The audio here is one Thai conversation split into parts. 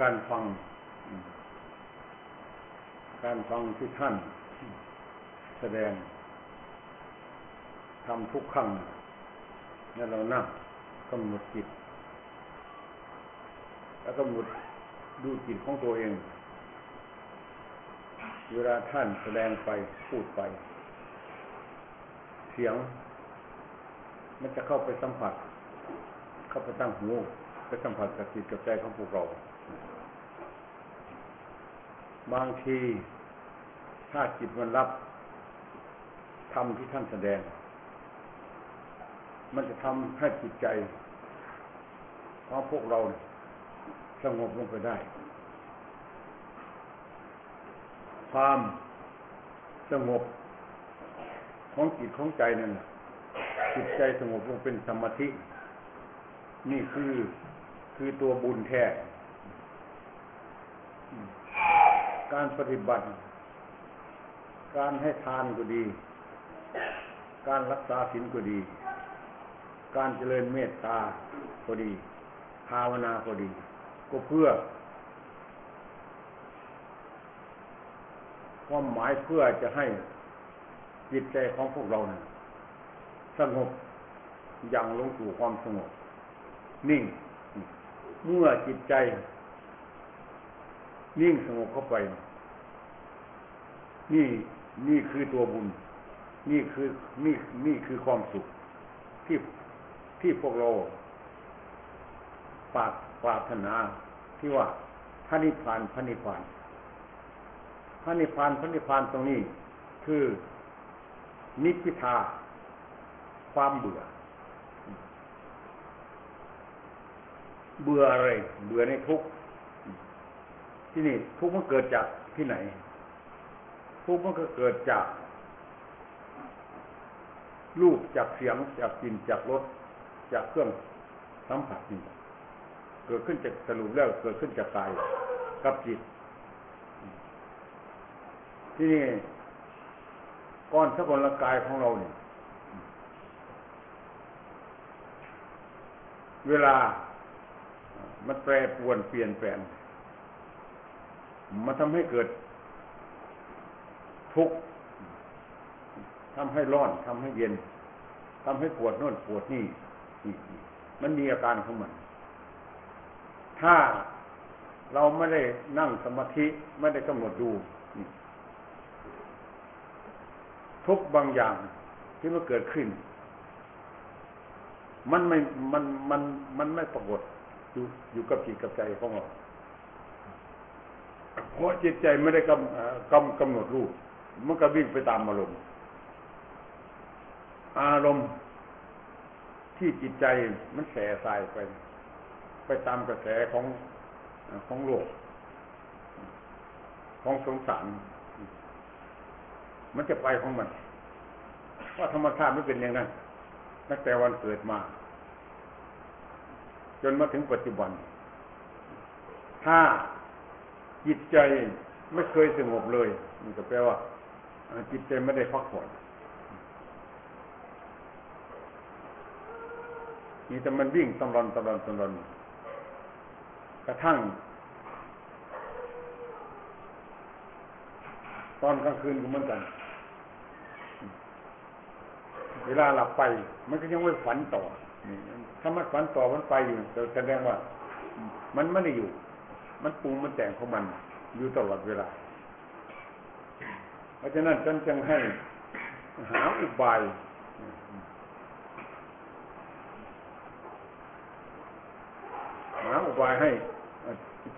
การฟัง การฟังที่ท่าน แสดงทำทุกครั้งนั่นเรานั่งกำหนดจิต แล้วกำหนดดูจิตของตัวเอง เวลาท่านแสดงไปพูดไป เสียง มันจะเข้าไปสัมผัส เข้าไปตั้งหูไปสัมผัสกับจิตกับใจของพวกเรา บางทีถ้าจิตมันรับทำที่ท่านแสดง มันจะทำให้จิตใจของพวกเราสงบลงไปได้ ความสงบของจิตของใจนั่นจิตใจสงบลงเป็นสมาธิ นี่คือคือตัวบุญแท้ การปฏิบัติ การให้ทานก็ดี การรักษาศีลก็ดี การเจริญเมตตาก็ดี ภาวนาก็ดี ก็เพื่อ ความหมายเพื่อจะให้จิตใจของพวกเรานะสงบอย่างลงสู่ความสงบ นิ่ง เมื่อจิตใจ นิ่งสงบเข้าไป นี่นี่คือตัวบุญ นี่คือนี่นี่คือความสุขที่ที่พวกเราปากปาถนาที่ว่าพระนิพพานพระนิพพานพระนิพพานพระนิพพานตรงนี้ คือนิพพิทา ความเบื่อ เบื่ออะไร เบื่อในทุก ที่นี่ทุกมันเกิดจากที่ไหน ทุกมันก็เกิดจากรูปจากเสียงจากกลิ่นจากรสจากเครื่องสัมผัสนี่เกิดขึ้นจากสรุปแล้วเกิดขึ้นจากกายกับจิต ที่นี่ก้อนสกลกายของเราเนี่ยเวลามันแปรปวนเปลี่ยนแปลง มันทำให้เกิด ทุกข์ทำให้ร้อนทำให้เย็นทำให้ปวดโน่นปวดนี่นี่มันมีอาการของมัน ถ้าเราไม่ได้นั่งสมาธิไม่ได้กำหนดดู ทุกบางอย่างที่มันเกิดขึ้น มันไม่มันมันมันไม่ปรากฏอยู่อยู่กับจิตกับใจของเรา เพราะจิตใจไม่ได้กำกำกำหนดรูป มันก็วิ่งไปตามอารมณ์ อารมณ์ที่จิตใจมันแสสายไป ไปตามกระแสของของโลก ของสงสาร มันจะไปของมัน ว่าธรรมชาติไม่เป็นอย่างนั้นตั้งแต่วันเกิดมา จนมาถึงปัจจุบัน ถ้า จิตใจไม่เคยสงบเลยมันก็แปลว่าจิตใจไม่ได้พักผ่อนนี่แต่มันวิ่งตำรอนตำรอนตำรอนกระทั่ง ตอนกลางคืนก็เหมือนกัน เวลาหลับไป มันก็ยังไม่ฝันต่อถ้ามันฝันต่อมันไปอยู่แสดงว่า มันไม่ได้อยู่ มันปรุงมันแต่งของมัน อยู่ตลอดเวลา เพราะฉะนั้นฉันจึงให้หาอุบายหาอุบายให้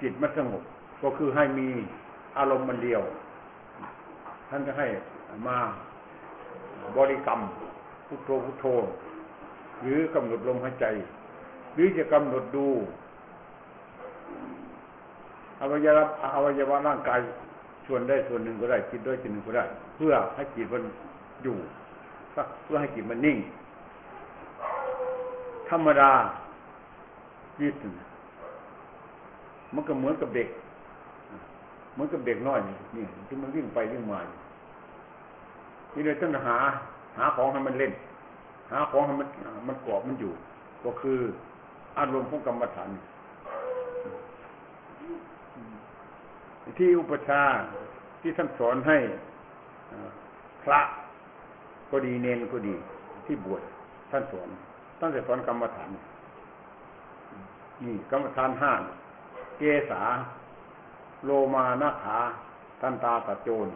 จิตมันสงบก็คือให้มีอารมณ์มันเดียว ท่านจะให้มาบริกรรมพุทโธพุทโธ หรือกำหนดลมหายใจ หรือจะกำหนดดู อวัยวะอวัยวะร่างกายส่วนได้ส่วนหนึ่งก็ได้จิตด้วยจิตหนึ่งก็ได้ เพื่อให้จิตมันอยู่เพื่อให้จิตมันนิ่ง ธรรมดาจิตมันก็เหมือนกับเด็กเหมือนกับเด็กน้อยนี่ที่มันวิ่งไปวิ่งมาที่เลยต้องหา หาของให้มันเล่น หาของให้มันมันกรอบมันอยู่ ก็คืออารมณ์ของกรรมฐาน ที่อุปชาที่ท่านสอนให้พระก็ดีเนนก็ดี ที่บวชท่านสอนตั้งแต่สอนกรรมฐาน นี่กรรมฐานห้าเกษาโลมานาขาทันตาตะโจน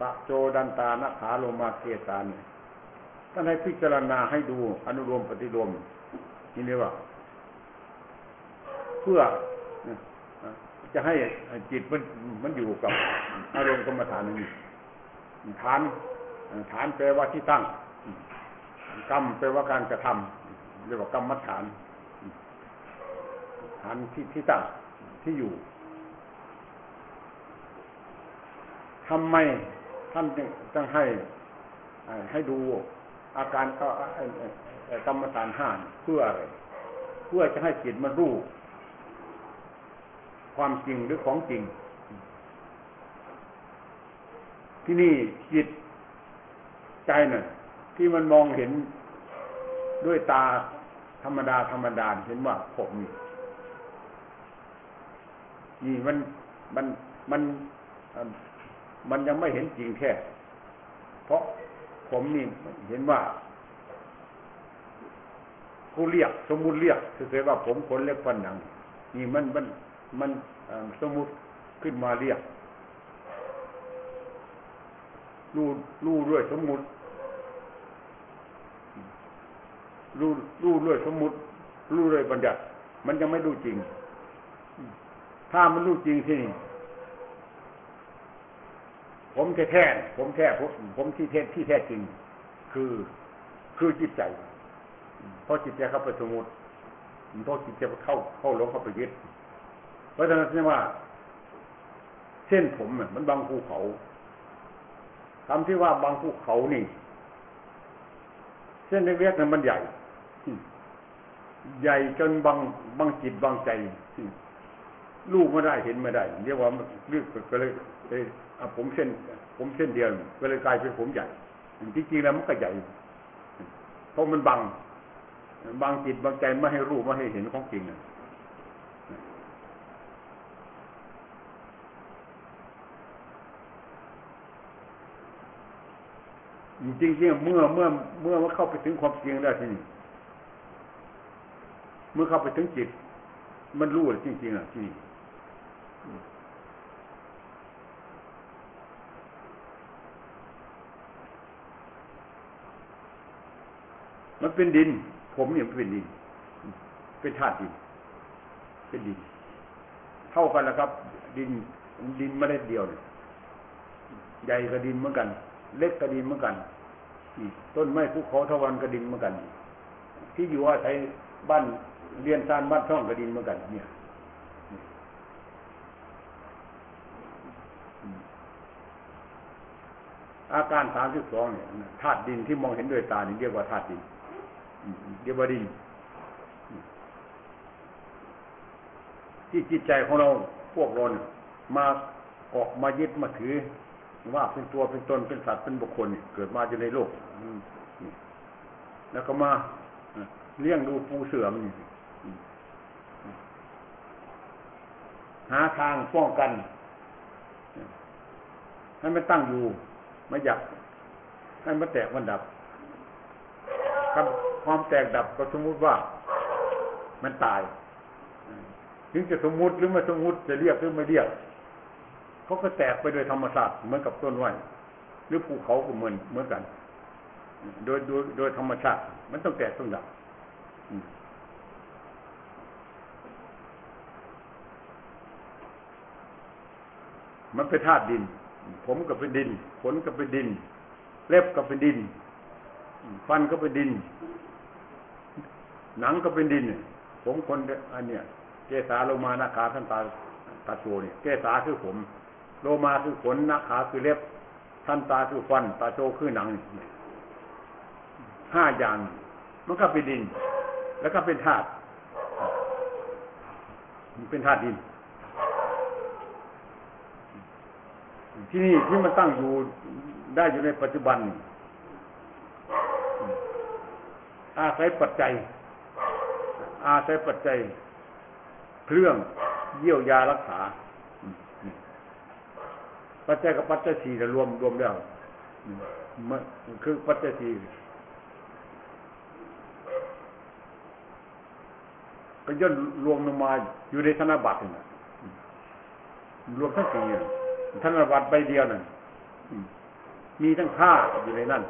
ตะโจดันตานาขาโลมาเกษาเนี่ยท่านให้พิจารณาให้ดูอนุโลมปฏิโลมนี่เรียกว่า เพื่อ จะให้จิตมันมันอยู่กับอารมณ์กรรมฐานนี้ฐานฐานแปลว่าที่ตั้ง กรรมแปลว่าการกระทำเรียกว่ากรรมฐาน ฐานที่ที่ตั้งที่อยู่ทำไมท่านจึงต้องให้ให้ดูอาการก็กรรมฐานห้าเพื่ออะไร เพื่อจะให้จิตมันรู้ ความจริงหรือของจริง ที่นี่จิตใจน่ะที่มันมองเห็นด้วยตาธรรมดาธรรมดาเห็นว่าผมนี่มันมันมันมันยังไม่เห็นจริงแท้เพราะผมนี่เห็นว่าผู้เรียก สมมุติเรียกคือว่าผมขนเล็กฟันหนัง นี่มันมัน มันสมมุติขึ้นมาเรียกรู้รู้ด้วยสมมุติรู้รู้ด้วยสมมุติรู้ด้วยบัญญัติ มันยังไม่รู้จริง ถ้ามันรู้จริงที่นี่ผมแท้แท้ผมแท้ผมผมที่แท้ที่แท้จริง คือคือจิตใจเพราะจิตใจเข้าไปสมุติเพราะจิตใจเข้าเข้าหลงเข้าไปยึด เพราะฉะนั้นนี่ว่า เส้นผมมันบางภูเขาคำที่ว่าบางภูเขานี่ เส้นเล็กๆนั้นมันใหญ่ ใหญ่จนบางบางจิตบางใจลูกไม่ได้เห็นไม่ได้ เรียกว่าเรียกก็เลยผมเส้น ผมเส้นเดียวก็เลยกลายเป็นผมใหญ่จริงๆแล้วมันก็ใหญ่เพราะมันบังบางจิตบางใจไม่ให้รู้ไม่ให้เห็นของจริง จริงๆเมื่อเมื่อเมื่อมันเข้าไปถึงความจริงแล้วทีนี้เมื่อเข้าไปถึงจิต มันรู้จริงๆอะที่นี่มันเป็นดิน ผมเนี่ยเป็นดิน เป็นธาตุดิน เป็นดิน เท่ากันแล้วครับ ดิน ดินไม่ได้เดียวเลยใหญ่กับดินเหมือนกัน เล็กกับดินเหมือนกันต้นไม้ภูเขาทวันกระดินเหมือนกัน ที่อยู่อาศัยบ้านเรียนซานบ้านช่องกระดินเหมือนกัน เนี่ยอาการสามสิบสองเนี่ยธาตุดินที่มองเห็นด้วยตานี่เรียกว่าธาตุดินเรียกว่าดิน ที่จิตใจของเราพวกเราเนี่ยมาเกาะมายึดมาถือ ว่าเป็นตัวเป็นตนเป็นสัตว์เป็นบุคคลเกิดมาอยู่ในโลกแล้วก็มาเลี้ยงดูปูเสือมหาทางป้องกัน ให้มันตั้งอยู่ไม่อยากให้มันแตกมันดับครับความแตกดับก็สมมุติว่ามันตาย ถึงจะสมมุติหรือไม่สมมุติจะเรียกหรือไม่เรียก เขาก็แตกไปโดยธรรมชาติเหมือนกับต้นไม้หรือภูเขาก็เหมือนเหมือนกัน โดยโดยโดยธรรมชาติ มันต้องแตกต้องดับมันเป็นธาตุดิน ผมก็เป็นดิน ขนก็เป็นดิน เล็บก็เป็นดิน ฟันก็เป็นดิน หนังก็เป็นดิน ผมคนอันเนี้ยเกสาโลมานาคาท่านตาตาโชเนี่ยเกสาคือผม โลมาคือขนนาขาคือเล็บท่านตาคือฟัน ตาโจคือหนังห้าอย่าง มันก็เป็นดิน แล้วก็เป็นธาตุเป็นธาตุดิน ที่นี่ที่มันตั้งอยู่ได้อยู่ในปัจจุบันอาศัยปัจจัย อาศัยปัจจัย เครื่องเยี่ยวยารักษา ปัจจัยกับปัจจัยสี่รวมรวมแล้วมันคือปัจจัยสี่ก็ย่นรวมลงมาอยู่ในธนบัตรนี่รวมทั้งสี่ธนบัตรใบเดียวนั่นมีทั้งค่าอยู่ในนั่น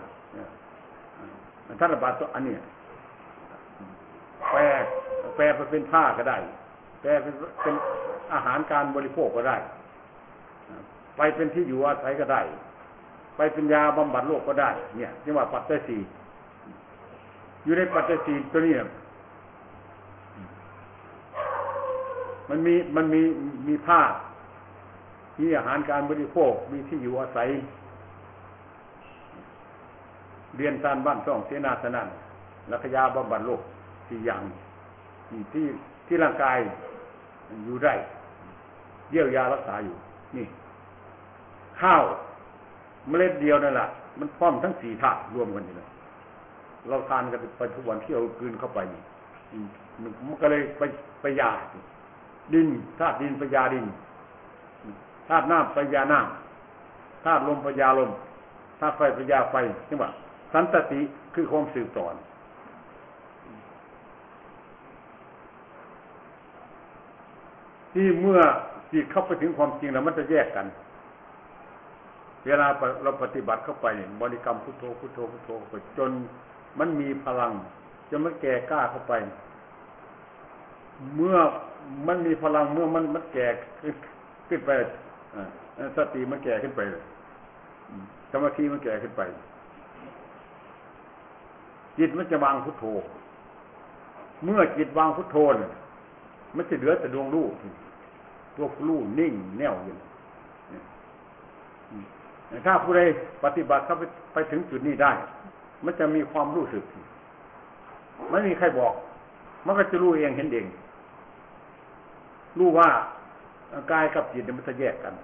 ธนบัตรตัวอันนี้แปลแปลไปเป็นผ้าก็ได้ แปลเป็นอาหารการบริโภคก็ได้ ไปเป็นที่อยู่อาศัยก็ได้ ไปเป็นยาบำบัดโรคก็ได้ เนี่ยเรียกว่าปัจจัยสี่อยู่ในปัจจัยสี่ตัวนี้มันมีมันมีมีผ้ามีอาหารการบริโภค มีที่อยู่อาศัย เรียนการบ้านช่องเสนาสนั่นลักยาบำบัดโรคสี่อย่างที่ที่ร่างกายอยู่ได้เยี่ยวยารักษาอยู่ นี่ ข้าวเมล็ดเดียวนั่นแหละมันพร้อมทั้งสี่ธาตุรวมกันอยู่เลยเราทานกันไปทุกวันที่เรากืนเข้าไปมันก็เลยไปไปยาดินธาตุดินปยาดินธาตุน้ำปยาน้ำธาตุลมปยาลมธาตุไฟปยาไฟนี่ว่าสันตติคือความสืบต่อที่เมื่อจิตเข้าไปถึงความจริงแล้วมันจะแยกกัน เวลาเราปฏิบัติเข้าไปเนี่ยบริกรรมพุทโธพุทโธพุทโธไปจนมันมีพลังจะไม่แก่กล้าเข้าไป เมื่อมันมีพลังเมื่อมันมันแก่ขึ้นไปสติมันแก่ขึ้นไปเลยสมาธิมันแก่ขึ้นไป จิตมันจะวางพุทโธ เมื่อจิตวางพุทโธเนี่ยมันจะเหลือแต่ดวงรู้ตัวรู้นิ่งแน่วอยู่ ถ้าผู้ใดปฏิบัติเข้าไปไปถึงจุดนี้ได้ มันจะมีความรู้สึก ไม่มีใครบอก มันก็จะรู้เองเห็นเอง รู้ว่ากายกับจิตมันจะแยกกัน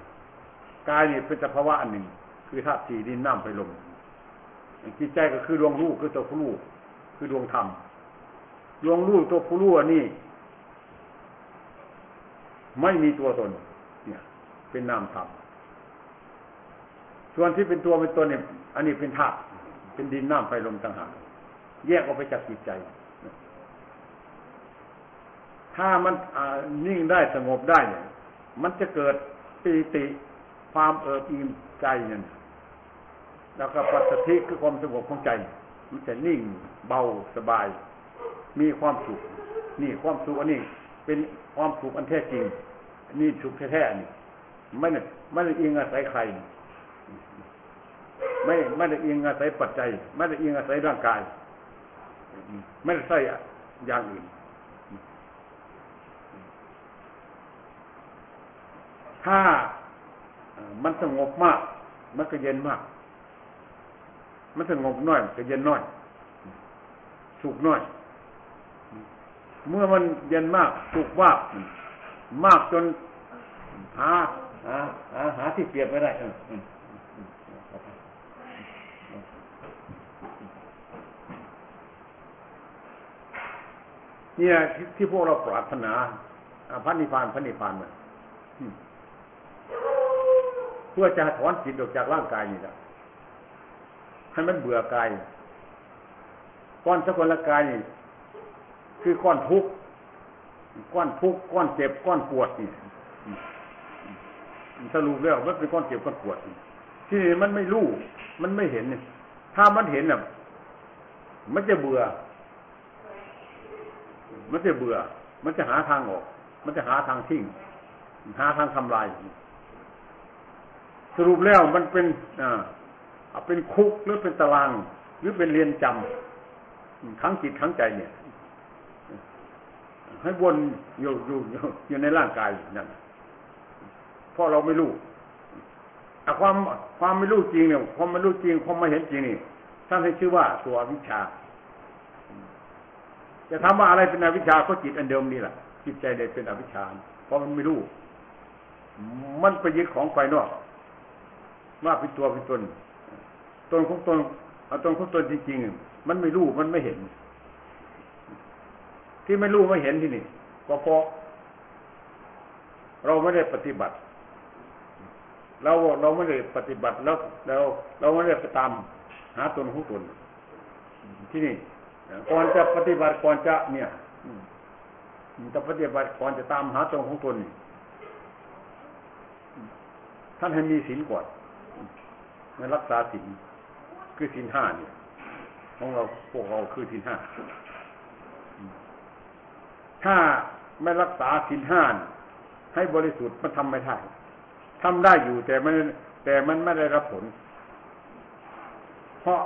กายนี่เป็นสภาวะอันหนึ่ง คือธาตุสี่ดินน้ำไฟลมจิตใจก็คือดวงรู้คือตัวผู้รู้คือดวงธรรมดวงรู้ตัวผู้รู้อันนี้ไม่มีตัวตน เนี่ย เป็นนามธรรม ส่วนที่เป็นตัวเป็นตนเนี่ย อันนี้เป็นธาตุเป็นดินน้ำไฟลมต่างหากแยกออกไปจากจิตใจ ถ้ามันนิ่งได้สงบได้เนี่ย มันจะเกิดปีติความเอิบอิ่มใจเนี่ยแล้วก็ปัสสธิคือความสงบของใจ มันจะนิ่งเบาสบาย มีความสุข นี่ความสุขอันนี้เป็นความสุขอันแท้จริง นี่สุขแท้ๆนี่ไม่ไม่ได้อิงอาศัยใคร ไม่ไม่ได้อิงอาศัยปัจจัย ไม่ได้อิงอาศัยร่างกาย ไม่ได้ใส่อย่างอื่น ถ้ามันสงบมาก มันก็เย็นมาก มันสงบน้อยก็เย็นน้อย สุขน้อย เมื่อมันเย็นมาก สุขมาก มากจนหาหาหาที่เปรียบไม่ได้ เนี่ยที่พวกเราปรารถนาพระนิพพานพระนิพพานมันเพื่อจะถอนจิตออกจากร่างกายนี่แหละให้มันเบื่อกายก้อนสกุลกายนี่คือก้อนทุกข์ก้อนทุกข์ก้อนเจ็บก้อนปวดนี่สรุปแล้วมันเป็นก้อนเจ็บก้อนปวดที่นี่มันไม่รู้มันไม่เห็นเนี่ยถ้ามันเห็นน่ะมันจะเบื่อ มันจะเบื่อ มันจะหาทางออก มันจะหาทางทิ้ง หาทางทำลาย สรุปแล้วมันเป็นอ่าเป็นคุกหรือเป็นตาราง หรือเป็นเรียนจำทั้งจิตทั้งใจเนี่ย ให้วนอยู่อยู่อยู่ในร่างกายนั่นเพราะเราไม่รู้แต่ความความไม่รู้จริงเนี่ยความไม่รู้จริงความไม่เห็นจริงนี่ท่านให้ชื่อว่าตัววิชา จะทำว่าอะไรเป็นอวิชชาก็จิตอันเดิมนี่แหละจิตใจเดเป็นอวิชชา เพราะมันไม่รู้ มันไปยึดของภายนอกว่าเป็นตัวเป็นตนตนของตนเอาตนของตนจริงๆ มันไม่รู้มันไม่เห็น ที่ไม่รู้ไม่เห็นที่นี่ก็เพราะเราไม่ได้ปฏิบัติ เราเราไม่ได้ปฏิบัติแล้วเราเราไม่ได้ไปตามหาตนของตนที่นี่ ก่อนจะปฏิบัติก่อนจะเนี่ยจะปฏิบัติก่อนจะตามหาตนของตนท่านให้มีศีลก่อนในรักษาศีลคือศีลห้าเนี่ยของเราพวกเราคือศีลห้าถ้าไม่รักษาศีลห้าให้บริสุทธิ์มันทำไม่ได้ทำได้อยู่แต่มันแต่มันไม่ได้รับผล เพราะ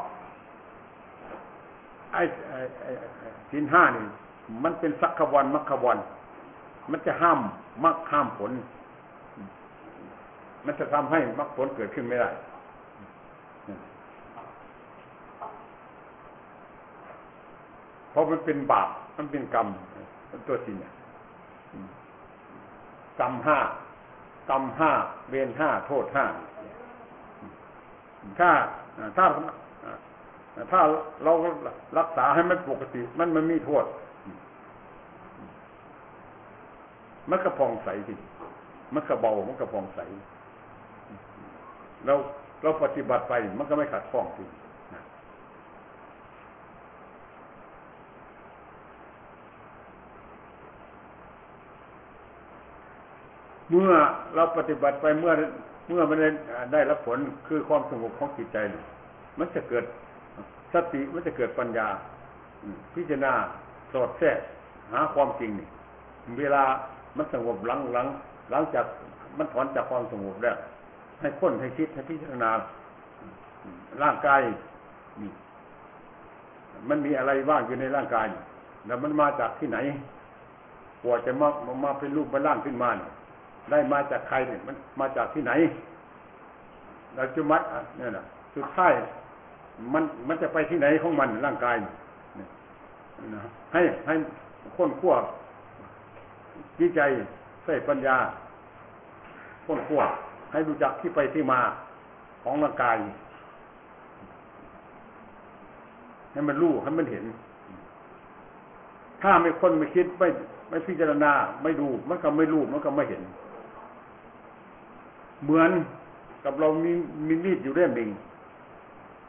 ไอ้ศีลห้านี่ มันเป็นสักขวันมัคขวัน มันจะห้ามมักห้ามผล มันจะทำให้มักผลเกิดขึ้นไม่ได้เพราะมันเป็นบาป มันเป็นกรรมตัวศีลเนี่ยกรรมห้ากรรมห้าเวรห้าโทษห้าถ้าถ้า ถ้าเรารักษาให้มันปกติ มันมันมีโทษ มันก็พองใสสิมันก็เบา มันก็พองใส เราเราปฏิบัติไป มันก็ไม่ขัดข้องสิเมื่อเราปฏิบัติไปเมื่อเมื่อมันได้ได้รับผลคือความสงบของจิตใจ มันจะเกิด สติมันจะเกิดปัญญาพิจารณาสอดแทรกหาความจริงนี่เวลามันสงบหลังหลังหลังจากมันถอนจากความสงบแล้วให้ค้นให้คิดให้พิจารณาร่างกายมันมีอะไรบ้างอยู่ในร่างกาย แล้วมันมาจากที่ไหนกว่าจะมามาเป็นรูปเป็นร่างขึ้นมาได้มาจากใครเนี่ยมันมาจากที่ไหนเราจุมัดเนี่ยนะสุดท้าย มันมันจะไปที่ไหนของมันร่างกายให้ให้ค้นคว้าวิจัยใส่ปัญญาค้นคว้าให้รู้จักที่ไปที่มาของร่างกายให้มันรู้ให้มันเห็น ถ้าไม่คนไม่คิดไม่ไม่พิจารณา ไม่ดูมันก็ไม่รู้มันก็ไม่เห็น เหมือนกับเรามีมีมีดอยู่เล่มหนึ่ง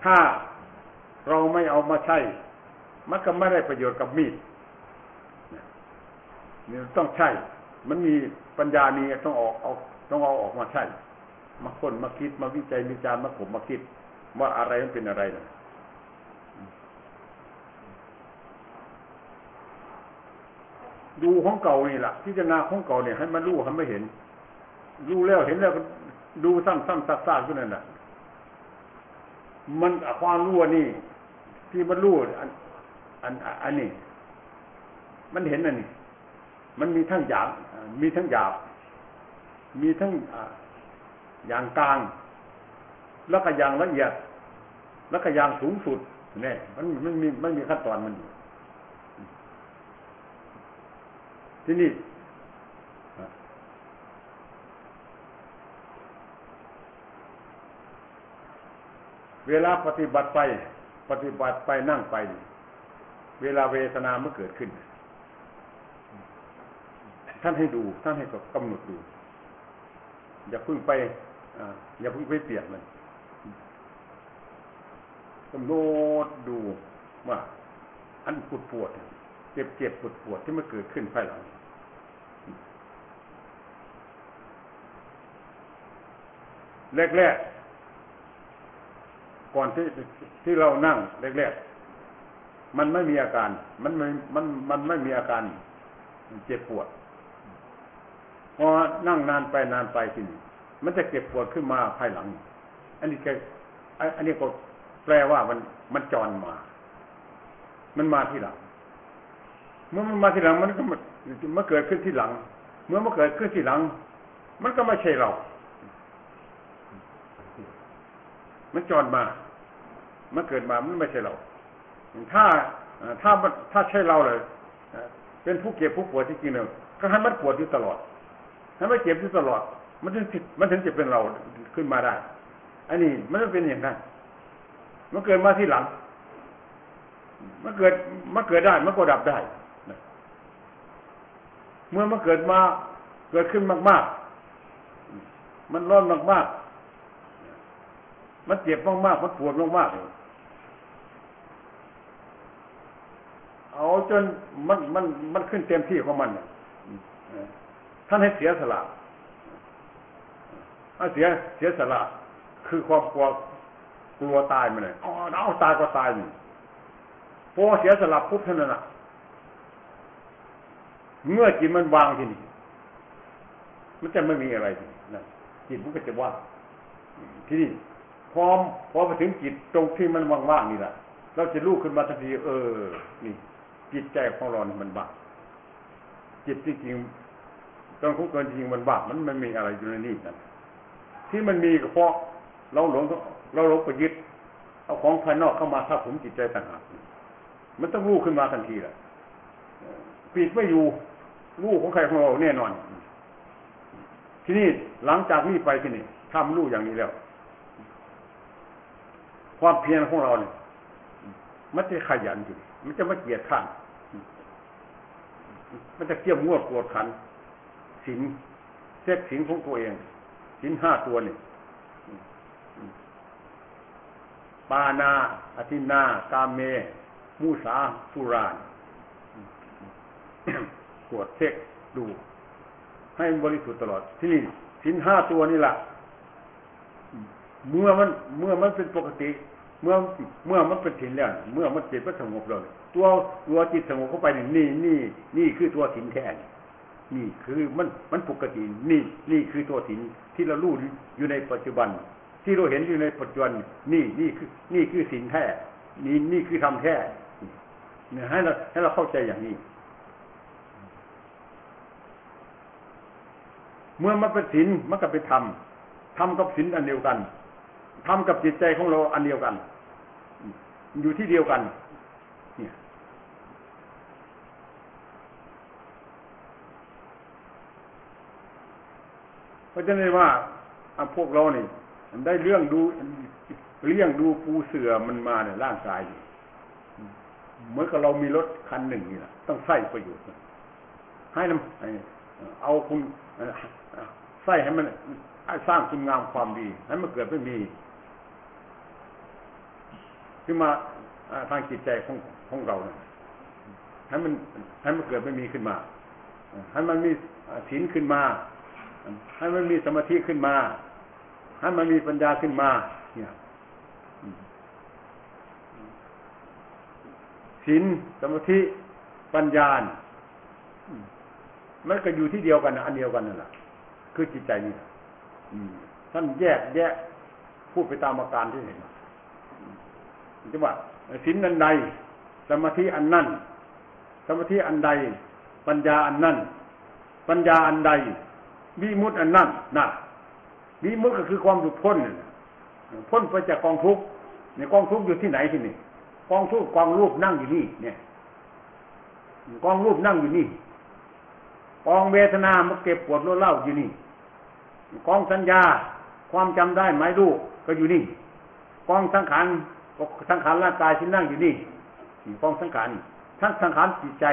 ถ้าเราไม่เอามาใช้ มันก็ไม่ได้ประโยชน์กับมีดนี่ต้องใช้ มันมีปัญญานี้ต้องออกเอาต้องเอาออกมาใช้มาค้นมาคิดมาวิจัยวิจารณ์มาผมมาคิด ว่าอะไรมันเป็นอะไรนะดูของเก่านี่แหละพิจารณาของเก่าเนี่ยให้มันรู้ให้ไม่เห็น รู้แล้วเห็นแล้วดูซ้ำๆซักๆอยู่นั่นแหละ มันความรู้นี่ ที่มันรู้อันอันอันนี้ มันเห็นอันนี้ มันมีทั้งหยาบมีทั้งหยาบ มีทั้งอย่างกลาง แล้วก็อย่างละเอียด แล้วก็อย่างสูงสุดเนี่ยมันมันมีไม่มีขั้นตอนมันที่นี่ เวลาปฏิบัติไป ปฏิบัติไปนั่งไป เวลาเวทนาเมื่อเกิดขึ้น ท่านให้ดู ท่านให้กำหนดดู อย่าพึ่งไปอย่าพึ่งไปเปลี่ยนมันกำหนดดูว่าอันปวดปวดเจ็บเจ็บปวดปวดที่มันเกิดขึ้นภายหลังแรกๆ ก่อนที่ที่เรานั่งแรกๆมันไม่มีอาการ มันไม่มันมันไม่มีอาการเจ็บปวดพอนั่งนานไปนานไปทีนี้มันจะเจ็บปวดขึ้นมาภายหลัง อันนี้แกอันนี้ก็แปลว่ามันมันจรมา มันมาที่หลัง เมื่อมันมาที่หลังมันก็มันเกิดขึ้นที่หลัง เมื่อมันเกิดขึ้นที่หลัง มันก็ไม่ใช่เรา มันจรมา มันเกิดมามันไม่ใช่เรา ถ้าถ้าถ้าใช่เราเลยเป็นผู้เก็บผู้ปวดที่จริงเนี่ยก็ให้มันปวดอยู่ตลอดให้มันเจ็บอยู่ตลอด มันถึงมันถึงจะเป็นเราขึ้นมาได้ อันนี้มันไม่เป็นอย่างนั้นมันเกิดมาที่หลังมันเกิดมันเกิดได้มันก็ดับได้เมื่อมันเกิดมาเกิดขึ้นมากๆ มันร้อนมากๆ มันเจ็บมากๆ มันปวดมากๆ เอาจนมันมันมันขึ้นเต็มที่ของมันท่านให้เสียสละถ้าเสียเสียสละคือความกลัวกลัวตายมันเลยอ๋อเอาตายก็ตายนี่พอเสียสละปุ๊บเท่านั้นะเมื่อจิตมันวางที่นี่มันจะไม่มีอะไรนะจิตมันก็จะว่างที่นี่พร้อมพอไปถึงจิตตรงที่มันว่างๆนี่แหละเราจะรู้ขึ้นมาทันทีเออ นี่ จิตใจของเราเนี่ยมันบ้าจิตจริงๆตอนคุกเกินจริงมันบ้ามันไม่มีอะไรอยู่ในนี้นะที่มันมีก็เพราะเราหลงเราหลงไปยึดเอาของภายนอกเข้ามาทับผมจิตใจต่างหากมันต้องรู้ขึ้นมาทันทีแหละปิดไม่อยู่รู้ของใครของเราแน่นอน ทีนี้หลังจากนี้ไปที่นี่ทำรู้อย่างนี้แล้ว ความเพียรของเราเนี่ยมันจะขยันอยู่มันจะไม่เกียดข้าน มันจะเกี่ยมงวดปวดขันสินเซ็กสินของตัวเองสินห้าตัวนี่ปานาอธินากาเม มูสาสุรานตรวจเช็คดู ให้บริสุทธิ์ตลอด ที่นี่สินห้าตัวนี่แหละเมื่อมัน เมื่อมันเป็นปกติ เมื่อเมื่อมันเป็นถินแล้ว เมื่อมันจิตมันสงบแล้วตัวตัวจิตสงบเข้าไปนี่นี่นี่นี่คือตัวถินแท้นี่คือมันมันปกตินี่นี่คือตัวถินที่เรารู้อยู่ในปัจจุบัน ที่เราเห็นอยู่ในปัจจุบัน นี่นี่คือ นี่คือสินแท้นี่นี่คือธรรมแท้เนี่ยให้เราให้เราเข้าใจอย่างนี้ เมื่อมันเป็นศีลมันก็เป็นธรรมธรรมกับศีลอันเดียวกันธรรมกับจิตใจของเราอันเดียวกัน อยู่ที่เดียวกัน เนี่ย เพราะฉะนั้นว่าพวกเราเนี่ยได้เรื่องดูเลี้ยงดูปูเสือมันมาเนี่ยร่างกายเหมือนกับเรามีรถคันหนึ่งนี่แหละต้องใส่ประโยชน์ให้น้ำเอาคุณใส่ให้มันสร้างคุณงามความดี ให้มันเกิดไม่มี ขึ้นมาทางจิตใจของของเราให้มันให้มันเกิดไม่มีขึ้นมาให้มันมีศีลขึ้นมา ให้มันมีสมาธิขึ้นมาให้มันมีปัญญาขึ้นมา เนี่ยศีลสมาธิปัญญามันก็อยู่ที่เดียวกันนะอันเดียวกันนั่นแหละคือจิตใจนี่ท่านแยกแยะพูดไปตามอาการที่เห็น จะว่าสินอันใด สมาธิอันนั่น สมาธิอันใด ปัญญาอันนั่น ปัญญาอันใด วิมุตอันนั่นน่ะวิมุตก็คือความหลุดพ้นพ้นไปจากกองทุกข์ในกองทุกข์อยู่ที่ไหนที่นี่กองทุกข์กองรูปนั่งอยู่นี่ เนี่ยกองรูปนั่งอยู่นี่กองเวทนามันเก็บปวดรเล่าอยู่นี่กองสัญญา ความจำได้หมายรู้ก็อยู่นี่กองสังขาร สังขารร่างกายที่นั่งอยู่นี่กองสังขารทั้งสังขารจิตใจ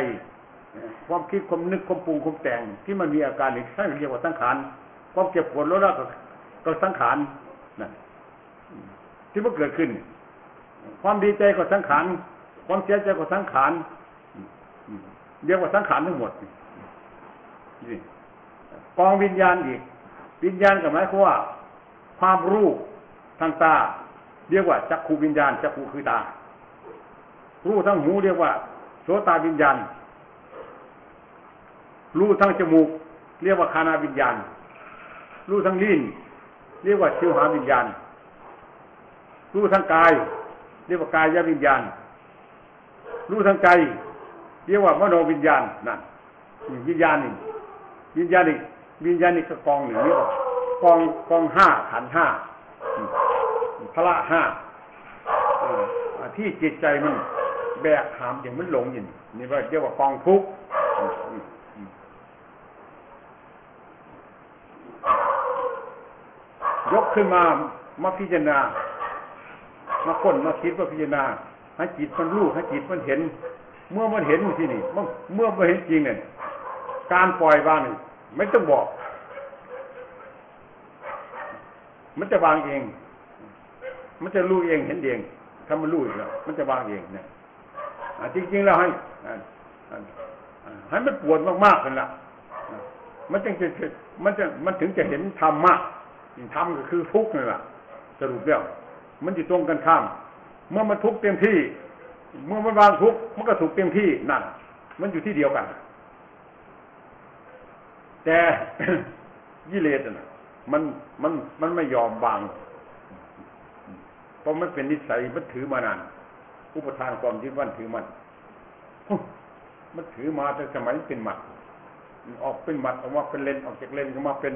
ความคิดความนึกความปรุงความแต่ง ที่มันมีอาการอีกท่านเรียกว่าสังขารความเจ็บปวดรเล่าก็สังขารนั่นที่มันเกิดขึ้น ความดีใจก็สังขารความเสียใจก็สังขารเรียกว่าสังขารทั้งหมดกองวิญญาณอีก วิญญาณกับหมายความว่า ความรู้ทางตา เรียกว่าจักขูวิญญาณจักขูคือตา รู้ทั้งหูเรียกว่าโสตาวิญญาณ รู้ทั้งจมูก เรียกว่าคานาวิญญาณ รู้ทั้งลิ้นเรียกว่าชิวหาวิญญาณ รู้ทั้งกาย เรียกว่ากายยวิญญาณ รู้ทั้งใจ เรียกว่ามโนวิญญาณนั่นวิญญาณนี่วิญญาณิวิญญาณิกกองหนึ่งนี่กองกองห้าขันห้า พระห้าที่จิตใจมันแบกหามอย่างมันหลงอยู่นี่ว่าเรียกว่ากองทุกข์ยกขึ้นมามาพิจารณา มาค้นมาคิดว่าพิจารณาให้จิตมันรู้ให้จิตมันเห็น เมื่อมันเห็นที่นี่เมื่อมันเห็นจริงเนี่ยการปล่อยวางไม่ต้องบอก มันจะวางเอง มันจะรู้เองเห็นเองถ้ามันรู้แล้วมันจะวางเองเนี่ยจริงๆแล้วให้ให้มันปวดมากๆกันละมันจึงจะมันจะมันถึงจะเห็นธรรมะธรรมก็คือทุกข์นี่แหละสรุปแล้วมันอยู่ตรงกันข้าม เมื่อมันทุกข์เต็มที่ เมื่อมันวางทุกข์มันก็ถูกเต็มที่นั่นมันอยู่ที่เดียวกัน แต่ยิเลสน่ะมันมันมันไม่ยอมวาง เพราะมันเป็นนิสัยมันถือมานาน อุปทานความยึดมั่นถือมันมันถือมาแต่สมัยเป็นหมัดออกเป็นหมัดออกมาเป็นเลนออกจากเลนก็มาเป็น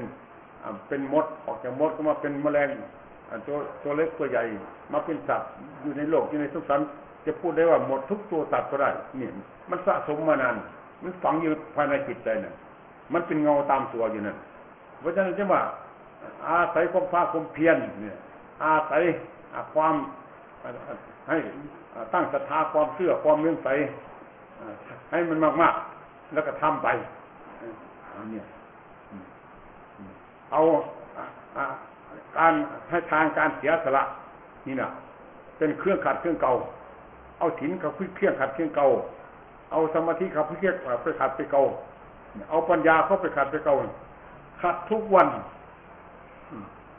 เป็นมด ออกจากมดก็มาเป็นแมลงตัวตัวเล็กตัวใหญ่ มาเป็นสัตว์อยู่ในโลกอยู่ในสุสันจะพูดได้ว่าหมดทุกตัวสัตว์ก็ได้เนี่ยมันสะสมมานาน มันฝังอยู่ภายในจิตใจน่ะมันเป็นเงาตามตัวอยู่นั่นเพราะฉะนั้นจะว่า อาศัยความภาคความเพียรเนี่ย อาศัย ความให้ตั้งศรัทธาความเชื่อความเลื่อมใสให้มันมาก ๆ แล้วก็ทำไปเนี่ยเอาการให้ทางการเสียสละ นี่นะเป็นเครื่องขัดเครื่องเก่า เอาถินกับเครื่องขัดเครื่องเก่า เอาสมาธิกับเครื่องไปขัดไปเก่า เอาปัญญาเข้าไปขัดไปเก่าขัดทุกวัน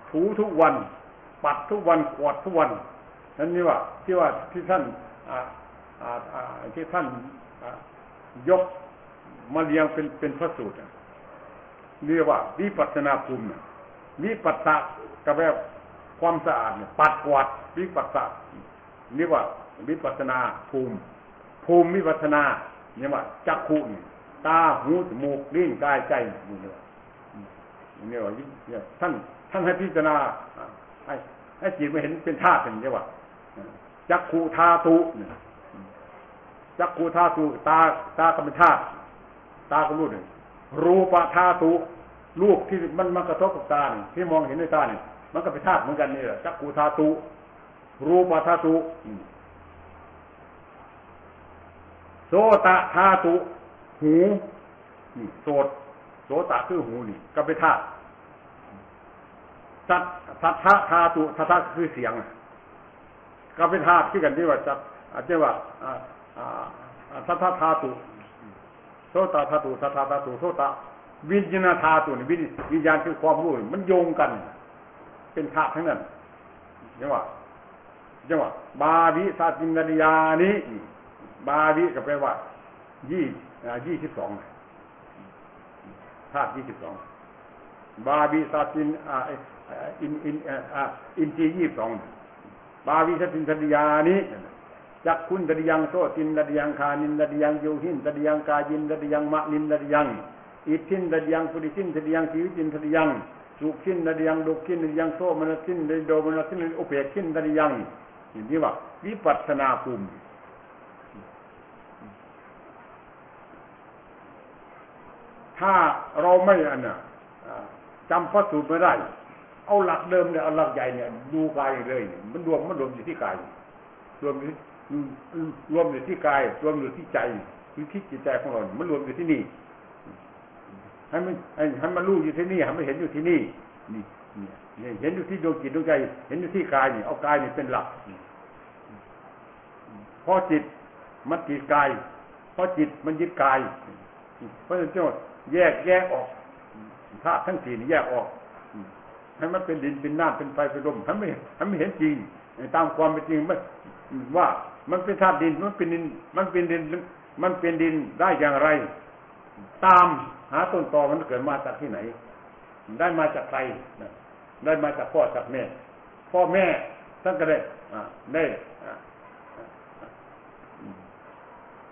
ถูทุกวัน ปัดทุกวันกวาดทุกวันนั่นนี่ว่าที่ว่าที่ท่านที่ท่านยกมาเรียงเป็นเป็นพระสูตรเรียกว่าวิปัสนาภูมิวิปัสสะกับแบบความสะอาดเนี่ยปัดกวาดวิปัสสะเรียกว่าวิปัสนาภูมิ ภูมิวิปัสนาเนี่ยว่าจักขุตาหูจมูกลิ้นกายใจนี่เนี่ยเนี่ยว่าท่านท่านให้พิจารณาให้ ให้จิตมาเห็นเป็นธาตุเป็นเนี่ยว่าจักขุธาตุจักขุธาตุตาตาก็เป็นธาตุตาก็รู้หนึ่งรูปธาตุลูกที่มันมากระทบกับตาที่มองเห็นด้วยตาเนี่ยมันก็เป็นธาตุเหมือนกันนี่แหละจักขุธาตุรูปธาตุโสตธาตุหูโสดโสตคือหูนี่ก็เป็นธาตุ สัทสัทธาธาตุทัทธะคือเสียง ก็เป็นธาตุที่กันที่ว่าจะอาจจะว่าสัทธาธาตุโสตธาตุสัทธาธาตุโสตวิญญาณธาตุนี่วิญญาณคือความรู้มันโยงกัน เป็นธาตุทั้งนั้นจังหวะจังหวะบาวิสัตินริยานี้บาวิก็แปลว่ายี่ยี่สิบสองธาตุยี่สิบสอง บาวิสัตินอินอินอินจียี่สิบสองบาวิสัตินริยานี้จักคุณตดิยังโซตินตดิยังคานินตดิยังโยหินตดิยังกายินตดิยังมะนินตดิยังอิทินตดิยังปุริสินตดิยังสีวิจินตดิยังสุขินตดิยังดุขินตดิยังโซมนัสินโดมนัสินอุเปกินตดิยังนี่ว่าวิปัสนาภูมิถ้าเราไม่อันน่ะ จำพระสูตรไม่ได้ เอาหลักเดิมเนี่ยเอาหลักใหญ่เนี่ย ดูกายเลย มันรวมมันรวมอยู่ที่กาย รวมรวมอยู่ที่กาย รวมอยู่ที่ใจหรือที่จิตใจของเรา มันรวมอยู่ที่นี่ให้มันให้มันรู้อยู่ที่นี่ให้มันเห็นอยู่ที่นี่นี่นี่เห็นอยู่ที่ดวงจิตดวงใจ เห็นอยู่ที่กายนี่เอากายนี่เป็นหลักพอจิตมันจิตกายพอจิตมันยึดกายเพราะฉะนั้นจ้าแยกแยกออก ธาตุทั้งสี่นี่แยกออกให้มันเป็นดินเป็นน้ำเป็นไฟเป็นลมให้ไม่ให้ไม่เห็นจริงตามความเป็นจริงมันว่ามันเป็นธาตุดินมันเป็นดิน มันเป็นดินมันเป็นดินได้อย่างไร ตามหาต้นตอมันเกิดมาจากที่ไหน ได้มาจากใครได้มาจากพ่อจากแม่ พ่อแม่ท่านก็ได้ได้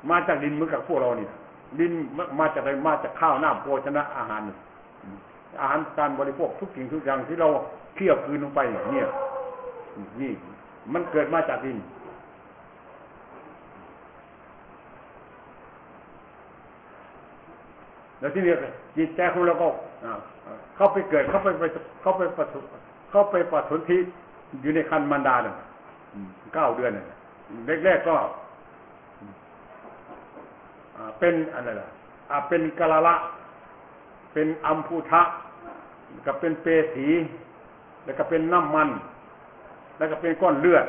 มาจากดินเหมือนกับพวกเราเนี่ยดินมาจากอะไรมาจากข้าวน้ำโภชนะอาหาร อาหารการบริโภคทุกสิ่งทุกอย่างที่เราเคี่ยวคืนลงไปเนี่ยนี่มันเกิดมาจากดิน แล้วที่นี้จิตใจของเราก็เข้าไปเกิดเข้าไปเข้าไปประสเข้าไปปสนทิอยู่ในคันมันดาเนี่ยเก้าเดือนเนี่ยแรกๆก็เป็นอะไรล่ะเป็นกะละละ เป็นอัมพุทะกับเป็นเปสี แล้วก็เป็นน้ำมัน แล้วก็เป็นก้อนเลือด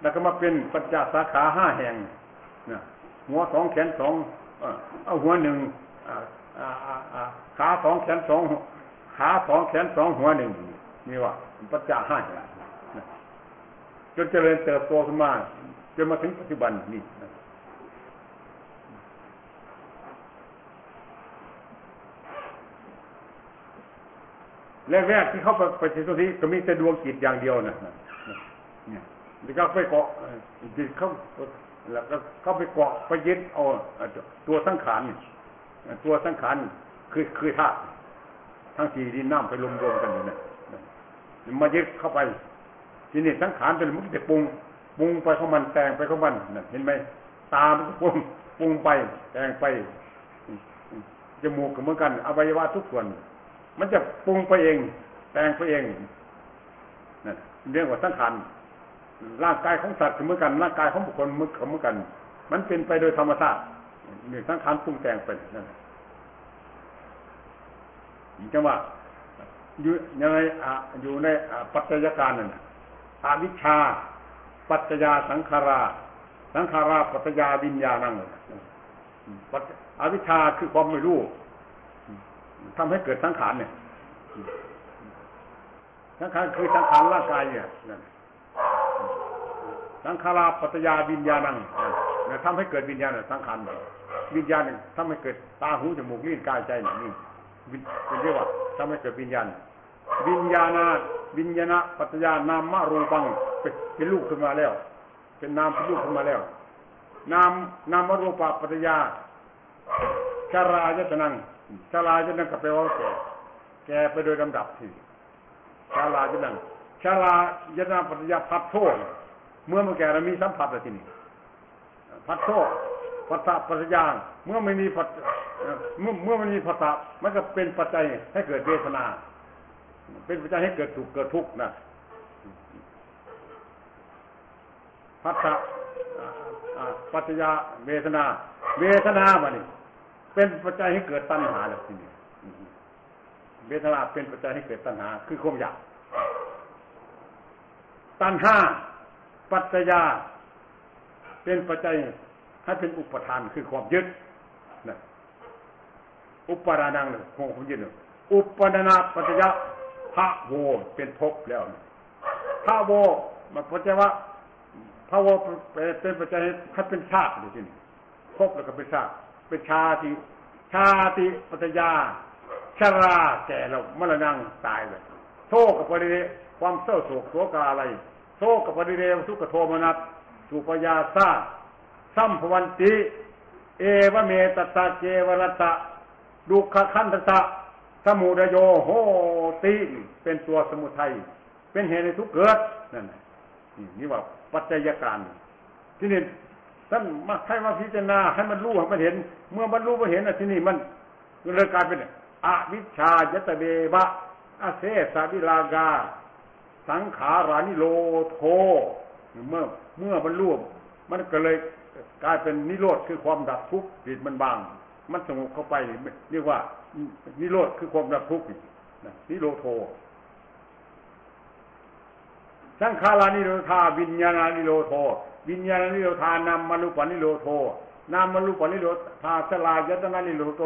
แล้วก็มาเป็นปัญจสาขาห้าแห่งนะหัวสองแขนสองเอาหัวหนึ่งขาสองแขนสองขาสองแขนสองหัวหนึ่งนี่ว่าปัจจาห้าแห่งจนเจริญเติบโตขึ้นมาจนมาถึงปัจจุบันนี่ แรกๆที่เขาไปไปที่ตรงนี้ก็มีแต่ดวงจิตอย่างเดียวนะเนี่ยแล้วก็ไปเกาะจิตเขาแล้วก็เข้าไปเกาะไปยึดเอาตัวสังขารตัวสังขารคือคือธาตุทั้งสี่ดินน้ำไปรวมรวมกันอยู่เนี่ยมายึดเข้าไป ทีนี้สังขารเป็นมันจะปรุงปรุงไปของมันแต่งไปของมันเห็นไหมตามันปรุงปรุงไปแต่งไปจมูกก็เหมือนกันอวัยวะทุกส่วน มันจะปรุงไปเอง แต่งไปเองนั่เรื่องว่าสังขารร่างกายของสัตว์เหมือนกันร่างกายของบุคคลเหมือนกัน มันเป็นไปโดยธรรมชาติหนี่งสังขารปรุงแต่งไปนั่นจังว่าอยู่ในอยู่ในปัจจัยการนั่นอวิชชา ปัจจยาสังขารา สังขาราปัจจยาวิญญาณังอวิชชาคือความไม่รู้ ทำให้เกิดสังขารเนี่ย สังขารคือสังขารร่างกายเนี่ยสังขาราปัตยาวิญญาณังเนี่ยทำให้เกิดวิญญาณสังขารวิญญาณเนี่ยทำให้เกิดตาหูจมูกลิ้นกายใจนี่เป็นเรียกว่าทำให้เกิดวิญญาณ วิญญาณวิญญาณปัตยานามมารูปังเป็นลูกขึ้นมาแล้ว เป็นนามเป็นลูกขึ้นมาแล้ว นามนามรูปปัตยาชารายตนัง ชาลาจะนั่งก็แปลว่าแก่แก่ไปโดยลำดับทีชาลาจะนั่งชาลายนาปัญญาพัดโทษเมื่อมันแก่เรามีสัมผัสอะไรทีนี่พัดโทษปัสสะปัญญาเมื่อไม่มีปัเมื่อเมื่อมันมีปัสสะมันก็เป็นปัจจัยให้เกิดเวทนา เป็นปัจจัยให้เกิดทุกข์เกิดทุกข์นะพัสสะปัจจยาเวทนา เวทนามานี่ เป็นปัจจัยให้เกิดตัณหาแล้วทีนี้เวทนาเป็นปัจจัยให้เกิดตัณหา คือความอยาก ตัณหาปัจจยา เป็นปัจจัยให้เป็นอุปทานคือความยึดนะอุปรานังคงความยึดอุปนาปัจจยะพระโวเป็นภพแล้วพระโวมันปัจจัยว่าพระโวเป็นปัจจัยให้เป็นชาติดูสิภพแล้วก็เป็นชาติ็นชาติ ชาติปัตยาชราแก่เรามรณงตายเลย โทษกับปริเรความเศร้าโศกโศกาอะไร โทษกับปริเรทุกขโทมนัสสุปยาซาสัมภวันติ เอวเมตตาเจวรตะดุขคันตะสมุดโยโหติเป็นตัวสมุทัยเป็นเหตุในทุกเกิดนั่นนี่ว่าปัจจัยการ ที่นี่ ท่านมาให้มาพิจารณาให้มันรู้ให้มันเห็น เมื่อมันรู้มันเห็นอะที่นี่มันเลยกลายเป็นอวิชชายตเดบะอาเสสาวิลากา สังขารานิโรโทเมื่อเมื่อมันรู้มันก็เลยกลายเป็นนิโรธคือความดับทุกข์จิตมันบาง มันสงบเข้าไปเรียกว่า นิโรธคือความดับทุกข์นิโรโทสังขารานิโรธาวิญญาณานิโรโท วิญญาณนิโรธานามารุปนิโรโทนามารุปนิโรธาสลายตนานิโรโท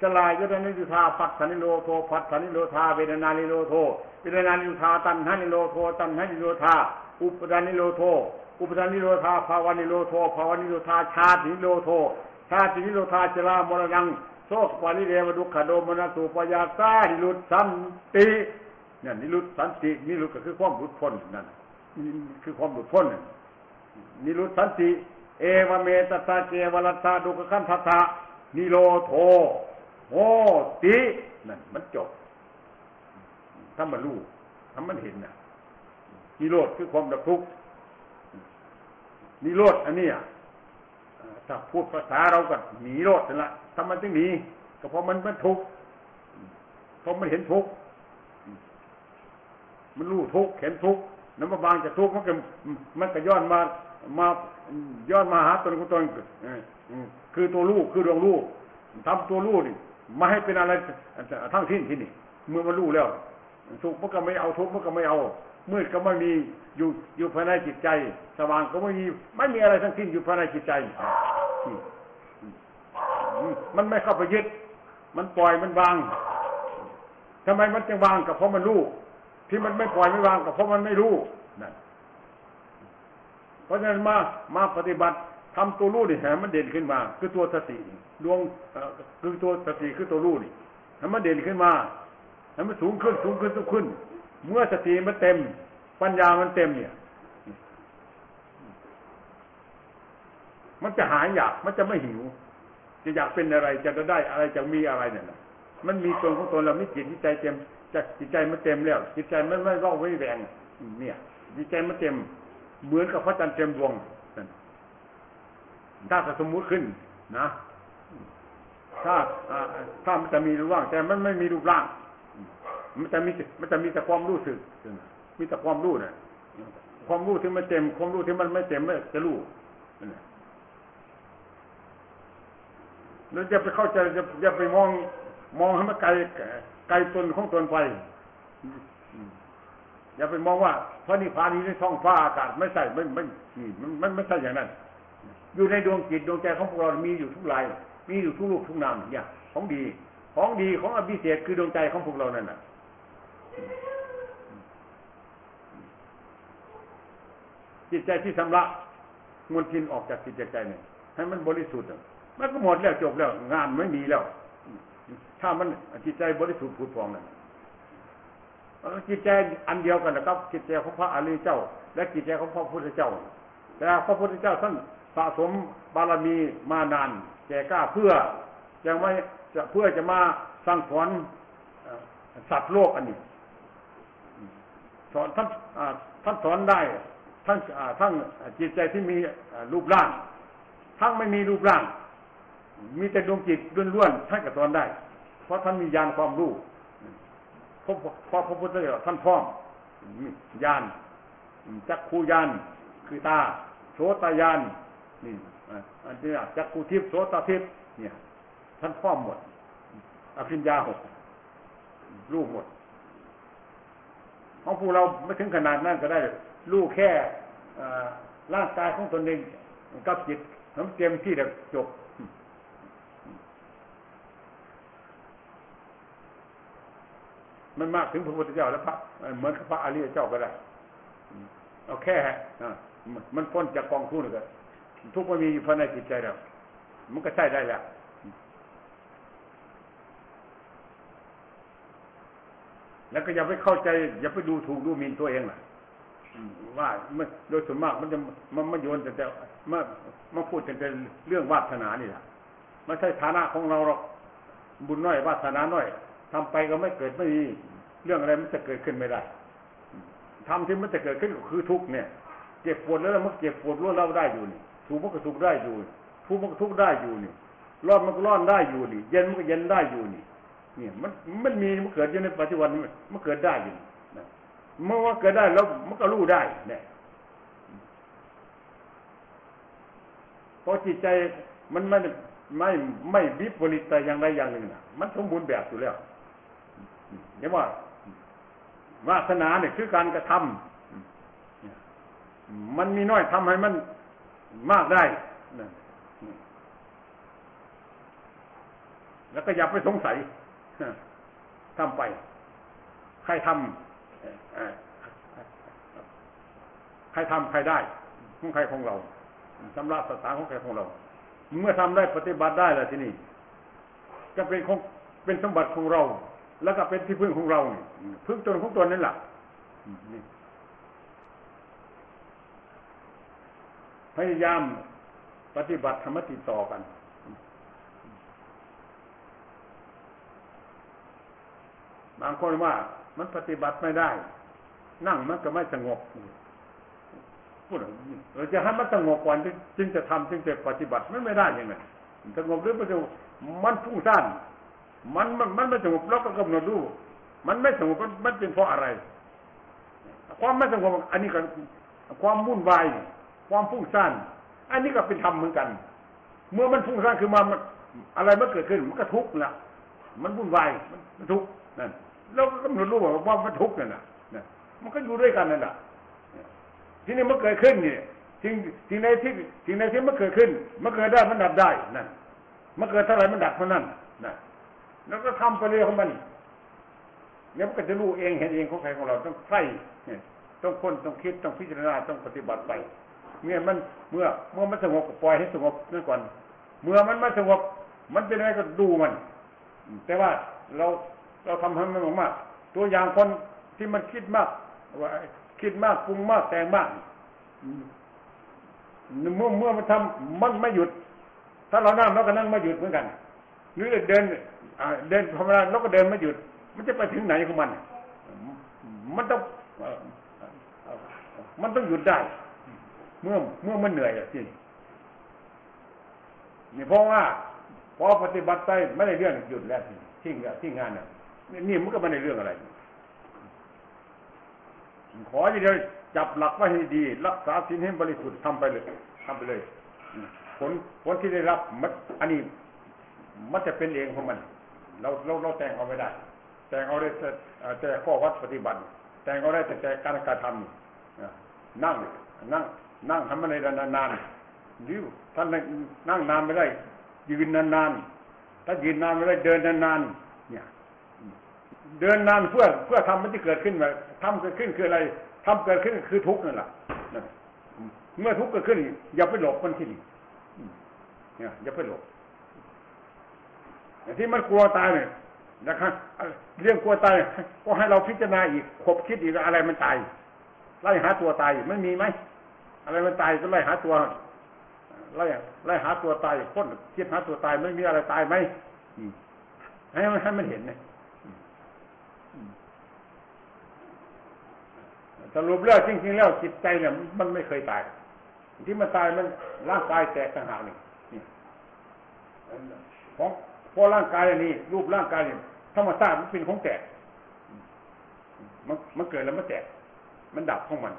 สลายตนานิโรธาปัตถนิโรโทปัตถนิโรธาเวทนานิโรโทเวทนานิโรธาตัณหานิโรโทตัณหานิโรธาอุปาทานนิโรโธ อุปาทานนิโรธา ภวนิโรโธ ภวนิโรธาชาตินิโรโธ ชาตินิโรธา ชรามรณังโสกปริเทวทุกขโทมนัสสุปายาสานิรุชฌันติเนี่ยนิรุชฌันตินิรุชฌ ก็คือความหลุดพ้นนั่นคือความหลุดพ้นนิ นิรุชฌันติ เอวเมตัสสะ เกวลัสสะ ทุกขักขันธัสสะนิโรโธ โหตินั่นมันจบ ถ้ามันรู้ถ้ามันเห็นนะนิโรธคือความดับทุกข์นิโรธอันนี้อะถ้าพูดภาษาเราก็หนีโรธนั่นแหละทำมันจึงหนีก็เพราะมันมันทุกข์เพราะมันเห็นทุกข์มันรู้ทุกข์เห็นทุกข์ น้ำมาบางจะทุกข์มันก็มันก็ย้อนมามาย้อนมาหาตนกุตนคือตัวลูกคือดวงลูกทำตัวลูกนี่มาให้เป็นอะไรทั้งสิ้นที่นี่ เมื่อมันรู้แล้วสุขมันก็ไม่เอาทุกข์มันก็ไม่เอามืดก็ไม่มีอยู่อยู่ภายในจิตใจ สว่างก็ไม่มีไม่มีอะไรทั้งสิ้นอยู่ภายในจิตใจมันไม่เข้าไปยึด มันปล่อยมันวางทำไมมันจึงวางกับเพราะมันรู้ ที่มันไม่ปล่อยไม่วางกับเพราะมันไม่รู้นั่นเพราะฉะนั้นมามาปฏิบัติทำตัวรู้นี่แหมันเด่นขึ้นมา คือตัวสติดวงคือตัวสติคือตัวรู้นี่ให้มันเด่นขึ้นมาให้มันสูงขึ้นสูงขึ้นสูงขึ้น เมื่อสติมันเต็ม ปัญญามันเต็มเนี่ย มันจะหายอยากมันจะไม่หิว จะอยากเป็นอะไรจะได้อะไรจะมีอะไรเนี่ยมันมีตัวของตนเราไม่จิตใจเต็ม จะจิตใจมันเต็มแล้ว จิตใจมันไม่ร้องไม่แรงเนี่ยจิตใจมันเต็ม เหมือนกับพระจันทร์เต็มดวงถ้าสมมุติขึ้นนะถ้าถ้ามันจะมีรูปร่างแต่มันไม่มีรูปร่าง มันจะมีมันจะมีแต่ความรู้สึกมีแต่ความรู้เนี่ยความรู้ที่มันเต็ม ความรู้ที่มันไม่เต็มไม่จะรู้แล้วจะไปเข้าใจจะจะไปมองมองให้มันไกล ไกลตนของตนไป อย่าไปมองว่าพระนิพพานนี้ในท้องฟ้าอากาศไม่ใช่ไม่ไม่มันมันไม่ใช่อย่างนั้น อยู่ในดวงจิตดวงใจของพวกเรา มีอยู่ทุกลาย มีอยู่ทุกรูปทุกนามเนี่ย ของดี ของดีของอภิเศษคือดวงใจของพวกเรานั่นน่ะจิตใจที่ชำระมวลทินออกจากจิตใจเนี่ยให้มันบริสุทธิ์มันก็หมดแล้วจบแล้ว งานไม่มีแล้ว ถ้ามันจิตใจบริสุทธิ์ผุดฟองนั่นจิตใจอันเดียวกันนะครับจิตใจของพระอริยเจ้า และจิตใจของพระพุทธเจ้า แต่พระพุทธเจ้าท่านสะสมบารมีมานานแก่กล้าเพื่อยังไม่จะเพื่อจะมาสร้างสอนสัตว์โลกอันนี้สอนท่านท่านสอนได้ทั้งทั้งจิตใจที่มีรูปร่าง ทั้งไม่มีรูปร่าง มีแต่ดวงจิตล้วนๆท่านก็สอนได้ เพราะท่านมีญาณความรู้เพราะพระพุทธเจ้าท่านพร้อมญาณจักคูญาณคือตาโสตญาณนี่อันนี้จักคูทิพโสตทิพเนี่ย ท่านพร้อมหมดอภิญญาหกรูปหมดของพวกเราไม่ถึงขนาดนั้นก็ได้ลูกแค่ร่างกายของตนเองกับจิตน้ำเต็มที่เด็กจบ มันมากถึงพระพุทธเจ้าแล้วพระเหมือนพระอริยเจ้าก็ได้เอาแค่มันพ้นจากกองทุกข์เลยทุกมันมีอยู่ภายในจิตใจเรามันก็ใช่ได้แหล้วแล้วก็อย่าไปเข้าใจ อย่าไปดูถูกดูหมิ่นตัวเองล่ะว่าโดยส่วนมากมันจะมันมาโยนแต่แต่มามาพูดแต่เรื่องวาสนานี่แหละไม่ใช่ฐานะของเราหรอกบุญน้อยวาสนาน้อยทำไปก็ไม่เกิดไม่มี เรื่องอะไรมันจะเกิดขึ้นไม่ได้ทำที่มันจะเกิดขึ้นก็คือทุกเนี่ย เจ็บปวดแล้วมันเจ็บปวดรู้เราได้อยู่นี่ทุกมันก็ทุกได้อยู่ทุกมันก็ทุกได้อยู่นี่ร้อนมันก็ร้อนได้อยู่นี่ เย็นมันก็เย็นได้อยู่นี่ เนี่ย มันมันมีมันเกิดอยู่ในปัจจุบันนี้มันเกิดได้อยู่เมื่อว่าเกิดได้แล้วมันก็รู้ได้เนี่ยพราะจิตใจมันไม่ไม่ไม่วิปริตแต่อย่างใดอย่างหนึ่งนะมันสมบูรณ์แบบอยู่แล้วเรียว่า วาสนาเนี่ยคือการกระทำมันมีน้อยทำให้มันมากได้แล้วก็อย่าไปสงสัยทำไป ใครทำใครทำใครได้ของใครของเราชำระสถานของใครของเรา เมื่อทำได้ปฏิบัติได้แล้วที่นี่จะเป็นของเป็นสมบัติของเรา แล้วก็เป็นที่พึ่งของเราพึ่งตนของตนนั่นแหละพยายามปฏิบัติธรรมติดต่อกัน บางคนว่ามันปฏิบัติไม่ได้ นั่งมันก็ไม่สงบพูดเราจะให้มันสงบก่อนจึงจะทำจึงจะปฏิบัติไม่ไม่ได้ยังไงสงบหรือไม่สงบมันฟุ้งซ่าน มันมันมันไม่สงบเราก็กำหนดดูมันไม่สงบมันเป็นเพราะอะไร ความไม่สงบอันนี้ก็ความวุ่นวายความฟุ้งซ่านอันนี้ก็เป็นธรรมเหมือนกัน เมื่อมันฟุ้งซ่านคือมาอะไรมันเกิดขึ้นมันก็ทุกข์ละมันวุ่นวายมันทุกข์นั่นเราก็กำหนดรู้ว่ามันทุกข์นั่นน่ะนะมันก็อยู่ด้วยกันนั่นแหละทีนี้มันเกิดขึ้นนี่สิ่งสิ่งใดที่สิ่งใดที่มันเกิดขึ้น มันเกิดได้มันดับได้นั่นมันเกิดเท่าไรมันดับเท่านั้นนะ แล้วก็ทำไปเรื่อยของมันเนี่ยมันก็จะรู้เองเห็นเองของใครของเราต้องใส่ต้องค้นต้องคิดต้องพิจารณาต้องปฏิบัติไป เมื่อมันเมื่อเมื่อมันสงบปล่อยให้สงบนั่นก่อน เมื่อมันไม่สงบ มันเป็นอะไรก็ดูมัน แต่ว่าเราเราทำให้มันมากตัวอย่างคนที่มันคิดมากว่าคิดมากปรุงมากแต่งมากเมื่อเมื่อมันทำมันไม่หยุด ถ้าเรานั่งเราก็นั่งไม่หยุดเหมือนกันหรือเดิน เดินธรรมดาเราก็เดินไม่หยุด มันจะไปถึงไหนของมัน มันต้องมันต้องหยุดได้ เมื่อเมื่อมันเหนื่อยอะที่นี่เพราะว่าพอปฏิบัติไปไม่ได้เรื่องหยุดแล้วที่ที่ที่งงานเนี่ยนี่มันก็ไม่ได้เรื่องอะไร ขออย่างเดียวจับหลักไว้ให้ดี รักษาศีลให้บริสุทธิ์ทำไปเลยทำไปเลย ผลผลที่ได้รับมันอันนี้มันจะเป็นเองของมัน เราเราเราแต่งเอาไม่ได้ แต่งเอาได้แต่แต่ข้อวัดปฏิบัติ แต่งเอาได้แต่แต่การกระทำนั่งนั่ง นั่งทำอะไรนานๆหรือท่านนั่งนานไม่ได้ยืนนานๆถ้ายืนนานไม่ได้เดินนานๆเนี่ย เดินนานเพื่อเพื่อทำมันที่เกิดขึ้นมาทำเกิดขึ้นคืออะไรทำเกิดขึ้นคือทุกข์นั่นแหละเมื่อทุกข์เกิดขึ้น อย่าไปหลบมันที่นี่อย่าไปหลบ ที่มันกลัวตายเนี่ยนะครับเรื่องกลัวตายก็ให้เราพิจารณาอีกคบคิดอีกอะไรมันตายไล่หาตัวตายไม่มีไหมอะไรมันตายก็ไล่หาตัวไล่ไล่หาตัวตายพ้นคิดหาตัวตายไม่มีอะไรตายไหมให้มันให้มันเห็นเนี่ยสรุปแล้วจริงๆแล้วจิตใจเนี่ยมันไม่เคยตาย ที่มันตายมันร่างกายแตกต่างหากนี่ของ พอร่างกายอันนี้ รูปร่างกายเนี่ยธรรมชาติมันเป็นของแตก มันมันเกิดแล้วมันแตก มันดับของมัน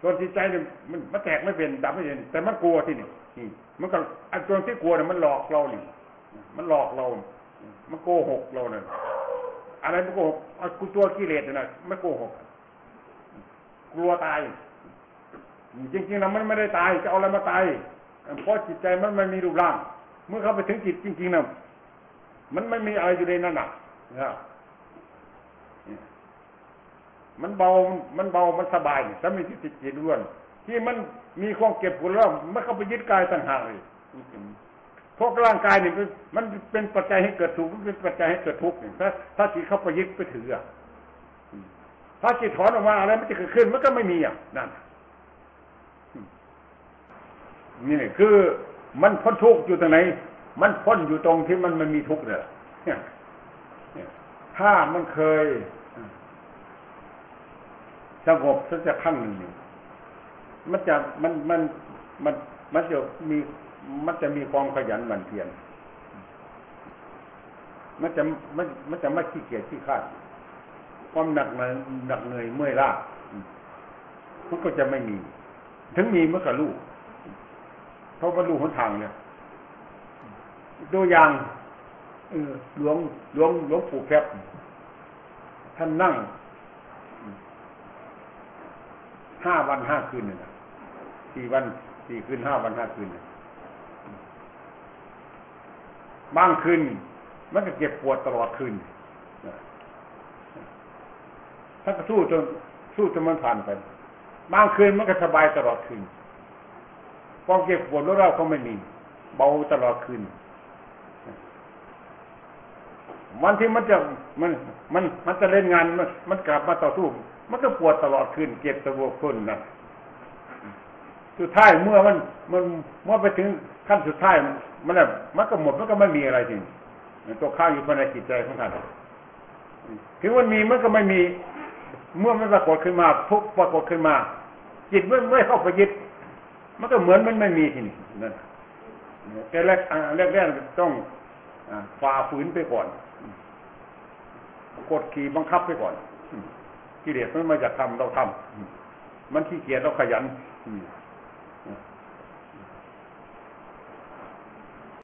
ส่วนจิตใจเนี่ยมันมันแตกไม่เป็นดับไม่เป็นแต่มันกลัวที่นี่มันก็ไอ้ตัวที่กลัวเนี่ยมันหลอกเรานี่มันหลอกเรา มันโกหกเราเนี่ยอะไรมันโกหกกูตัวกิเลสเนี่ยไม่โกหก กลัวตาย จริงๆแล้วมันไม่ได้ตายจะเอาอะไรมาตายเพราะจิตใจมันไม่มีรูปร่าง เมื่อเข้าไปถึงจิตจริงๆนะ มันไม่มีอะไรอยู่ในนั้นอะนะมันเบา มันเบา มันสบายถ้ามีจิตจิตล้วน ที่มันมีความเก็บปวดแล้วมันเข้าไปยึดกายต่างหากเลยพวกร่างกายนี่มันเป็นปัจจัยให้เกิดสุขมันเป็นปัจจัยให้เกิดทุกข์ถ้าถ้าจิตเข้าไปยึดไปถืออะถ้าจิตถอนออกมาอะไรมันจะเกิดขึ้นมันก็ไม่มีอะนั่นนี่คือมันพ้นทุกข์อยู่ตรงไหน มันพ้นอยู่ตรงที่มันมันมีทุกข์เนี่ยถ้ามันเคยสงบสักจะขั้งหนึ่งมันจะมันมันมันมันจะมีมันจะมีความขยันหมั่นเพียรมันจะมันมันจะไม่ขี้เกียจขี้ข้านความหนักเหนื่อยหนักเหนื่อยเมื่อยล้ามันก็จะไม่มี ถึงมีเมื่อกับลูกเพราะว่าลูกหนทางเนี่ย ตัวอย่างหลวงหลวงหลวงปู่แคบท่านนั่งห้าวันห้าคืนนี่ยสี่วันสี่คืนห้าวันห้าคืนบางคืนมันก็เจ็บปวดตลอดคืนท่านก็สู้จนสู้จนมันผ่านไป บางคืนมันก็สบายตลอดคืนความเจ็บปวดรู้เราก็ไม่มี เบาตลอดคืน วันที่มันจะมันมันมันจะเล่นงานมันมันกลับมาต่อสู้ มันก็ปวดตลอดคืนเก็บตะวคนนั่นสุดท้ายเมื่อมันมันเมื่อไปถึงขั้นสุดท้ายมันแบบมันก็หมดมันก็ไม่มีอะไรจริงตัวข้าอยู่ภายในจิตใจของท่านถึงมันมีมันก็ไม่มี เมื่อมันปรากฏขึ้นมาทุกปรากฏขึ้นมา จิตมื่ไม่เข้าไปยึดมันก็เหมือนมันไม่มีทีนี่นั่นแต่แรกแรกๆต้องฝ่าฝืนไปก่อน กดขี่บังคับไปก่อนกิเลสมันมาจากทำเราทำมันขี้เกียจเราขยัน